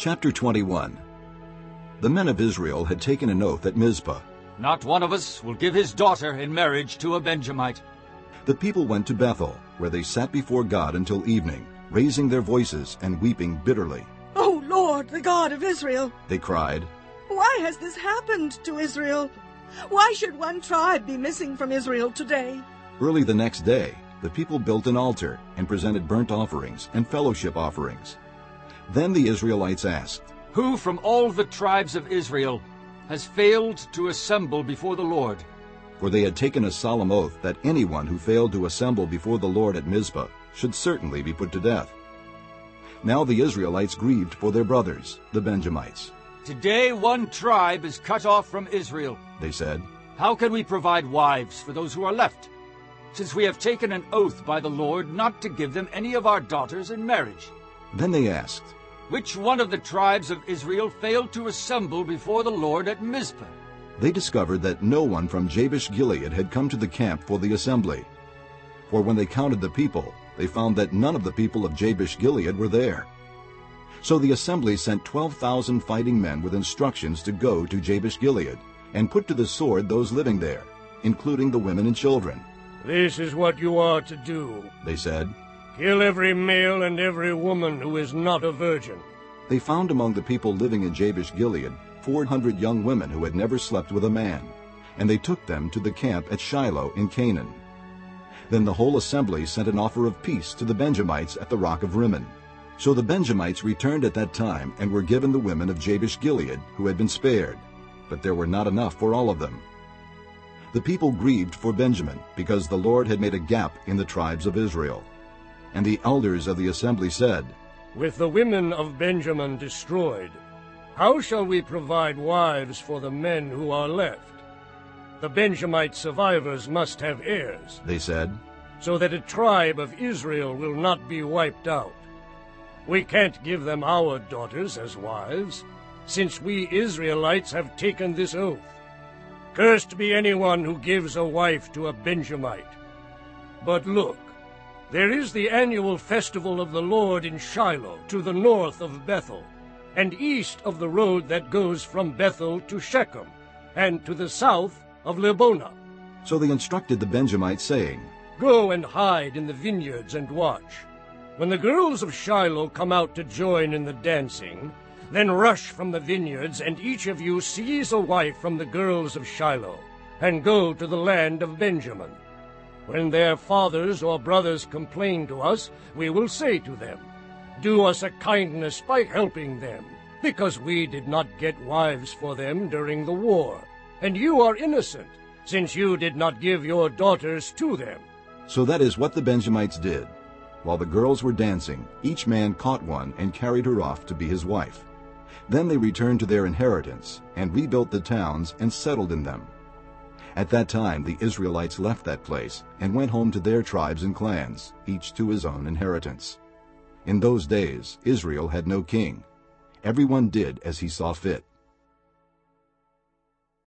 Chapter 21 The men of Israel had taken an oath at Mizpah. Not one of us will give his daughter in marriage to a Benjamite. The people went to Bethel, where they sat before God until evening, raising their voices and weeping bitterly. O Lord, the God of Israel, They cried, why has this happened to Israel? Why should one tribe be missing from Israel today? Early the next day, the people built an altar and presented burnt offerings and fellowship offerings. Then the Israelites asked, Who from all the tribes of Israel has failed to assemble before the Lord? for they had taken a solemn oath that anyone who failed to assemble before the Lord at Mizpah should certainly be put to death. Now the Israelites grieved for their brothers, the Benjamites. Today one tribe is cut off from Israel. They said, How can we provide wives for those who are left? Since we have taken an oath by the Lord not to give them any of our daughters in marriage. Then they asked, Which one of the tribes of Israel failed to assemble before the Lord at Mizpah? They discovered that no one from Jabesh Gilead had come to the camp for the assembly. For when they counted the people, they found that none of the people of Jabesh Gilead were there. So the assembly sent 12,000 fighting men with instructions to go to Jabesh Gilead and put to the sword those living there, including the women and children. This is what you are to do. They said, Kill every male and every woman who is not a virgin. They found among the people living in Jabesh Gilead 400 young women who had never slept with a man, and they took them to the camp at Shiloh in Canaan. Then the whole assembly sent an offer of peace to the Benjamites at the rock of Rimmon. So the Benjamites returned at that time and were given the women of Jabesh Gilead who had been spared, but there were not enough for all of them. The people grieved for Benjamin because the Lord had made a gap in the tribes of Israel. And the elders of the assembly said, With the women of Benjamin destroyed, how shall we provide wives for the men who are left? The Benjamite survivors must have heirs, They said, so that a tribe of Israel will not be wiped out. We can't give them our daughters as wives, since we Israelites have taken this oath. Cursed be anyone who gives a wife to a Benjamite. But look, there is the annual festival of the Lord in Shiloh, to the north of Bethel, and east of the road that goes from Bethel to Shechem, and to the south of Lebonah. So they instructed the Benjamites, saying, Go and hide in the vineyards and watch. When the girls of Shiloh come out to join in the dancing, then rush from the vineyards, and each of you seize a wife from the girls of Shiloh, and go to the land of Benjamin. When their fathers or brothers complain to us, we will say to them, Do us a kindness by helping them, because we did not get wives for them during the war. And you are innocent, since you did not give your daughters to them. So that is what the Benjamites did. While the girls were dancing, each man caught one and carried her off to be his wife. Then they returned to their inheritance and rebuilt the towns and settled in them. At that time the Israelites left that place and went home to their tribes and clans, each to his own inheritance. In those days Israel had no king. Everyone did as he saw fit.